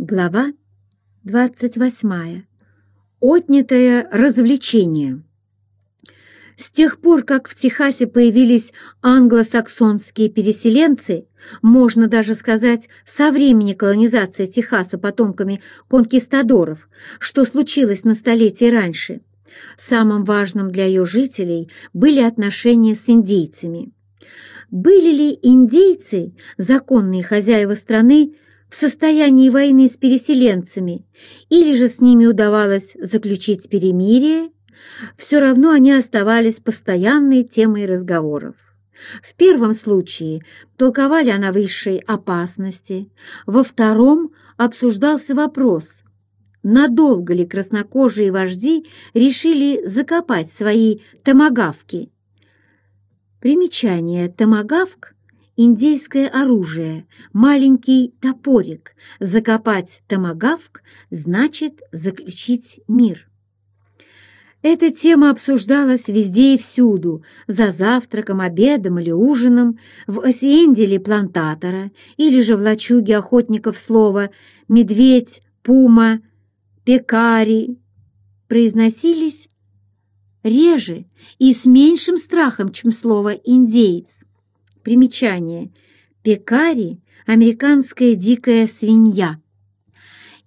Глава 28. Отнятое развлечение. С тех пор, как в Техасе появились англосаксонские переселенцы, можно даже сказать, со времени колонизации Техаса потомками конкистадоров, что случилось на столетие раньше, самым важным для ее жителей были отношения с индейцами. Были ли индейцы, законные хозяева страны, в состоянии войны с переселенцами, или же с ними удавалось заключить перемирие, все равно они оставались постоянной темой разговоров. В первом случае толковали о навысшей опасности, во втором обсуждался вопрос, надолго ли краснокожие вожди решили закопать свои томагавки. Примечание «томагавк» индейское оружие, маленький топорик. Закопать томагавк значит заключить мир. Эта тема обсуждалась везде и всюду, за завтраком, обедом или ужином, в осиенделе плантатора или же в лачуге охотников слова «медведь», «пума», «пекари» произносились реже и с меньшим страхом, чем слово «индеец». Примечание. Пекари – американская дикая свинья.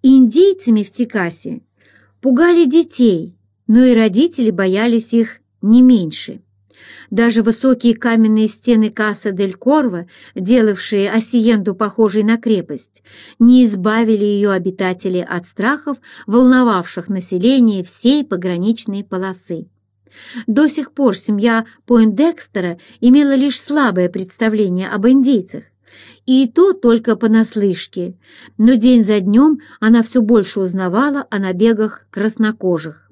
Индейцами в Техасе пугали детей, но и родители боялись их не меньше. Даже высокие каменные стены Касса-дель-Корво, делавшие Осиенду похожей на крепость, не избавили ее обитателей от страхов, волновавших население всей пограничной полосы. До сих пор семья Пойндекстера имела лишь слабое представление об индейцах, и то только понаслышке, но день за днем она все больше узнавала о набегах краснокожих.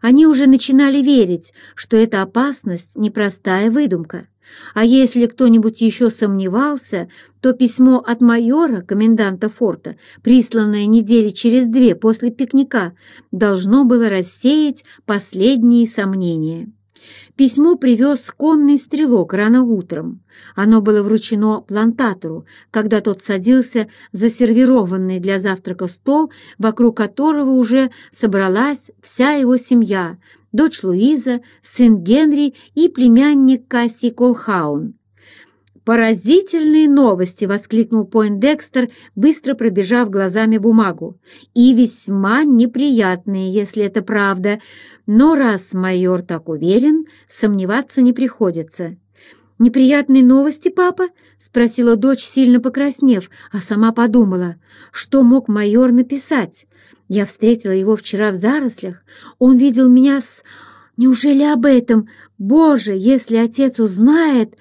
Они уже начинали верить, что эта опасность – непростая выдумка. А если кто-нибудь еще сомневался, то письмо от майора, коменданта форта, присланное недели через две после пикника, должно было рассеять последние сомнения. Письмо привез конный стрелок рано утром. Оно было вручено плантатору, когда тот садился за сервированный для завтрака стол, вокруг которого уже собралась вся его семья, дочь Луиза, сын Генри и племянник Касси Колхаун. «Поразительные новости!» — воскликнул Пойндекстер, быстро пробежав глазами бумагу. «И весьма неприятные, если это правда. Но раз майор так уверен, сомневаться не приходится». «Неприятные новости, папа?» — спросила дочь, сильно покраснев, а сама подумала, что мог майор написать. «Я встретила его вчера в зарослях. Он видел меня с... Неужели об этом? Боже, если отец узнает...»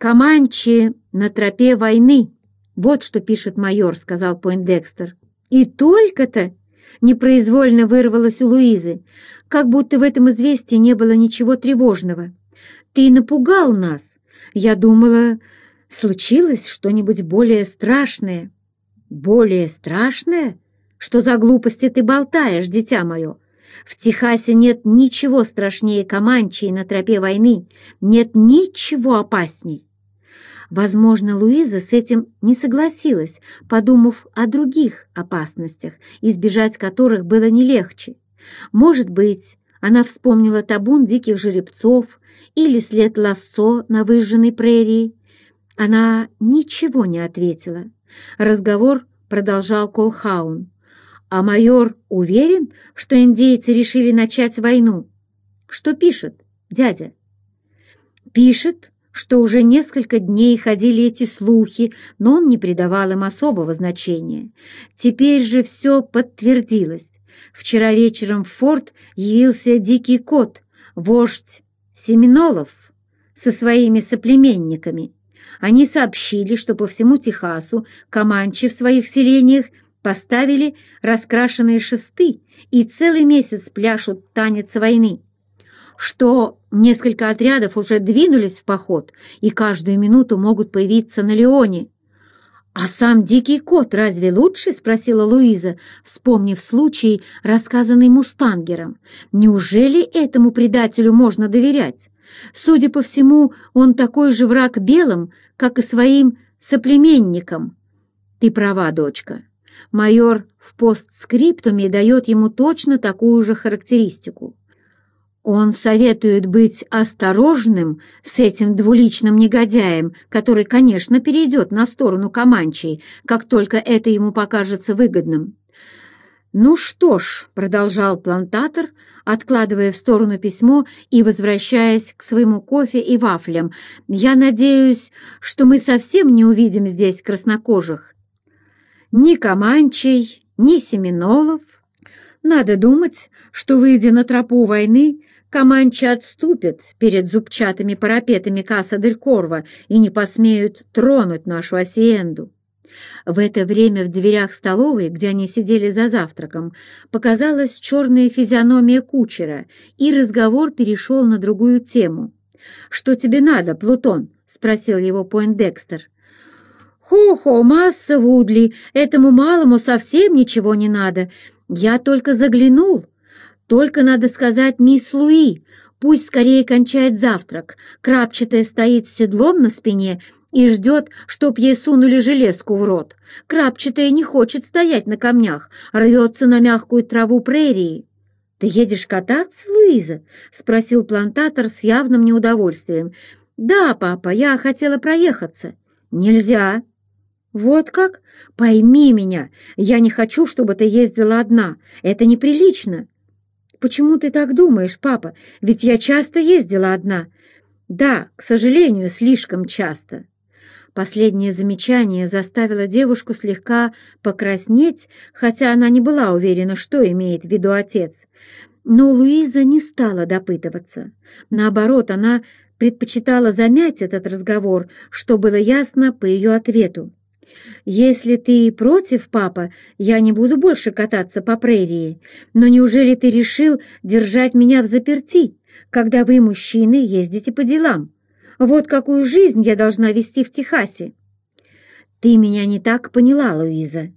«Команчи на тропе войны!» «Вот что пишет майор», — сказал Пойндекстер. «И только-то!» — непроизвольно вырвалось у Луизы, как будто в этом известии не было ничего тревожного. «Ты напугал нас! Я думала, случилось что-нибудь более страшное». «Более страшное? Что за глупости ты болтаешь, дитя мое?» В Техасе нет ничего страшнее Команчи на тропе войны, нет ничего опасней. Возможно, Луиза с этим не согласилась, подумав о других опасностях, избежать которых было не легче. Может быть, она вспомнила табун диких жеребцов или след лассо на выжженной прерии. Она ничего не ответила. Разговор продолжал Колхаун. «А майор уверен, что индейцы решили начать войну?» «Что пишет, дядя?» «Пишет, что уже несколько дней ходили эти слухи, но он не придавал им особого значения. Теперь же все подтвердилось. Вчера вечером в форт явился дикий кот, вождь Семенолов, со своими соплеменниками. Они сообщили, что по всему Техасу команчи в своих селениях поставили раскрашенные шесты и целый месяц пляшут танец войны что несколько отрядов уже двинулись в поход и каждую минуту могут появиться на Леоне. «А сам дикий кот разве лучше?» — спросила Луиза, вспомнив случай, рассказанный Мустангером. «Неужели этому предателю можно доверять? Судя по всему, он такой же враг белым, как и своим соплеменникам». «Ты права, дочка. Майор в постскриптуме дает ему точно такую же характеристику. Он советует быть осторожным с этим двуличным негодяем, который, конечно, перейдет на сторону Каманчей, как только это ему покажется выгодным. «Ну что ж», — продолжал плантатор, откладывая в сторону письмо и возвращаясь к своему кофе и вафлям, «я надеюсь, что мы совсем не увидим здесь краснокожих. Ни Каманчей, ни Семенолов. Надо думать, что, выйдя на тропу войны, Каманчи отступят перед зубчатыми парапетами Каса-дель-Корво и не посмеют тронуть нашу осиенду. В это время в дверях столовой, где они сидели за завтраком, показалась черная физиономия кучера, и разговор перешел на другую тему. «Что тебе надо, Плутон?» — спросил его Пойндекстер. «Хо-хо, масса Вудли, этому малому совсем ничего не надо. Я только заглянул, только надо сказать мисс Луи, пусть скорее кончает завтрак. Крапчатая стоит с седлом на спине и ждет, чтоб ей сунули железку в рот. Крапчатая не хочет стоять на камнях, рвется на мягкую траву прерии. «Ты едешь кататься, Луиза?» — спросил плантатор с явным неудовольствием. «Да, папа, я хотела проехаться». «Нельзя». «Вот как? Пойми меня, я не хочу, чтобы ты ездила одна. Это неприлично». «Почему ты так думаешь, папа? Ведь я часто ездила одна». «Да, к сожалению, слишком часто». Последнее замечание заставило девушку слегка покраснеть, хотя она не была уверена, что имеет в виду отец. Но Луиза не стала допытываться. Наоборот, она предпочитала замять этот разговор, что было ясно по ее ответу. «Если ты против, папа, я не буду больше кататься по прерии. Но неужели ты решил держать меня в заперти, когда вы, мужчины, ездите по делам? Вот какую жизнь я должна вести в Техасе!» «Ты меня не так поняла, Луиза.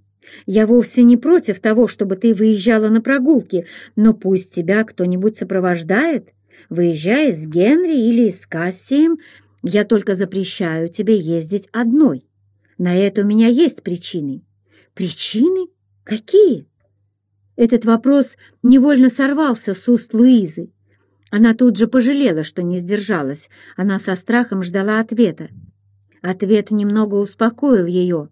Я вовсе не против того, чтобы ты выезжала на прогулки, но пусть тебя кто-нибудь сопровождает. Выезжай с Генри или с Кассием, я только запрещаю тебе ездить одной». На это у меня есть причины. Причины? Какие? Этот вопрос невольно сорвался с уст Луизы. Она тут же пожалела, что не сдержалась. Она со страхом ждала ответа. Ответ немного успокоил ее.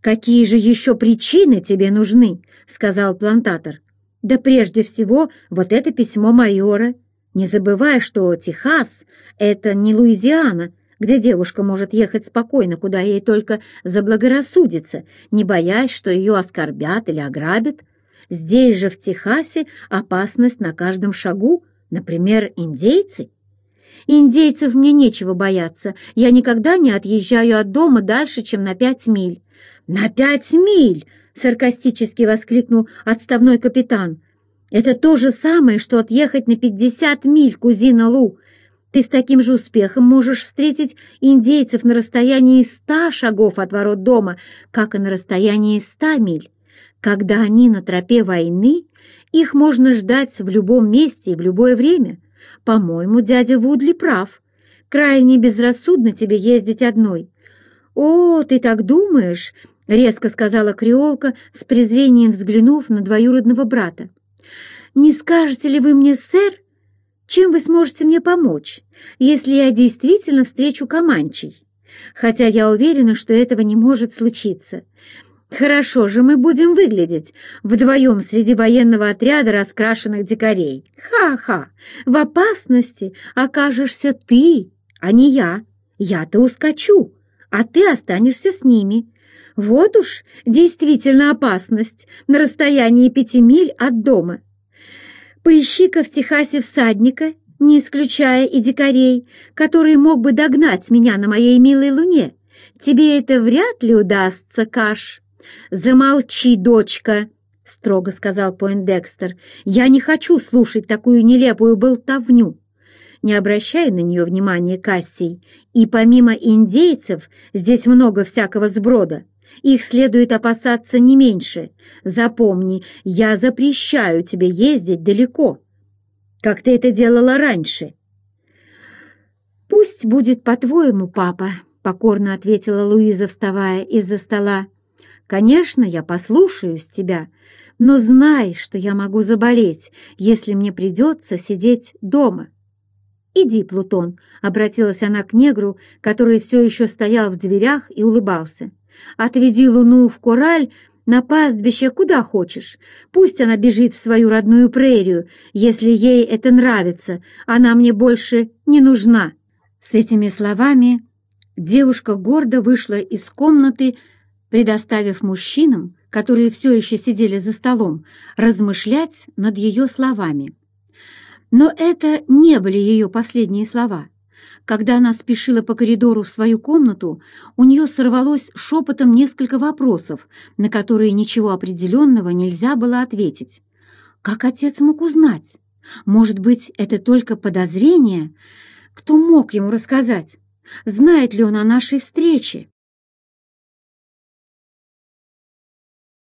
«Какие же еще причины тебе нужны?» — сказал плантатор. «Да прежде всего вот это письмо майора. Не забывай, что Техас — это не Луизиана, где девушка может ехать спокойно, куда ей только заблагорассудится, не боясь, что ее оскорбят или ограбят. Здесь же, в Техасе, опасность на каждом шагу, например, индейцы. Индейцев мне нечего бояться, я никогда не отъезжаю от дома дальше, чем на пять миль. «На пять миль!» — саркастически воскликнул отставной капитан. «Это то же самое, что отъехать на пятьдесят миль, кузина Лу. Ты с таким же успехом можешь встретить индейцев на расстоянии ста шагов от ворот дома, как и на расстоянии ста миль. Когда они на тропе войны, их можно ждать в любом месте и в любое время. По-моему, дядя Вудли прав. Крайне безрассудно тебе ездить одной. «О, ты так думаешь?» — резко сказала креолка, с презрением взглянув на двоюродного брата. «Не скажете ли вы мне, сэр, чем вы сможете мне помочь, если я действительно встречу Каманчей? Хотя я уверена, что этого не может случиться. Хорошо же мы будем выглядеть вдвоем среди военного отряда раскрашенных дикарей. Ха-ха! В опасности окажешься ты, а не я. Я-то ускочу, а ты останешься с ними. Вот уж действительно опасность на расстоянии пяти миль от дома. Поищи-ка в Техасе всадника, не исключая и дикарей, который мог бы догнать меня на моей милой луне. Тебе это вряд ли удастся, Каш. Замолчи, дочка, — строго сказал Пойндекстер. Я не хочу слушать такую нелепую болтовню. Не обращай на нее внимания, Кассий, и помимо индейцев здесь много всякого сброда. Их следует опасаться не меньше. Запомни, я запрещаю тебе ездить далеко, как ты это делала раньше. «Пусть будет по-твоему, папа», — покорно ответила Луиза, вставая из-за стола. Конечно, я послушаюсь тебя, но знай, что я могу заболеть, если мне придется сидеть дома». «Иди, Плутон», — обратилась она к негру, который все еще стоял в дверях и улыбался. «Отведи Луну в Кораль на пастбище куда хочешь. Пусть она бежит в свою родную прерию, если ей это нравится. Она мне больше не нужна». С этими словами девушка гордо вышла из комнаты, предоставив мужчинам, которые все еще сидели за столом, размышлять над ее словами. Но это не были ее последние слова. Когда она спешила по коридору в свою комнату, у нее сорвалось шепотом несколько вопросов, на которые ничего определенного нельзя было ответить. Как отец мог узнать? Может быть, это только подозрение? Кто мог ему рассказать? Знает ли он о нашей встрече?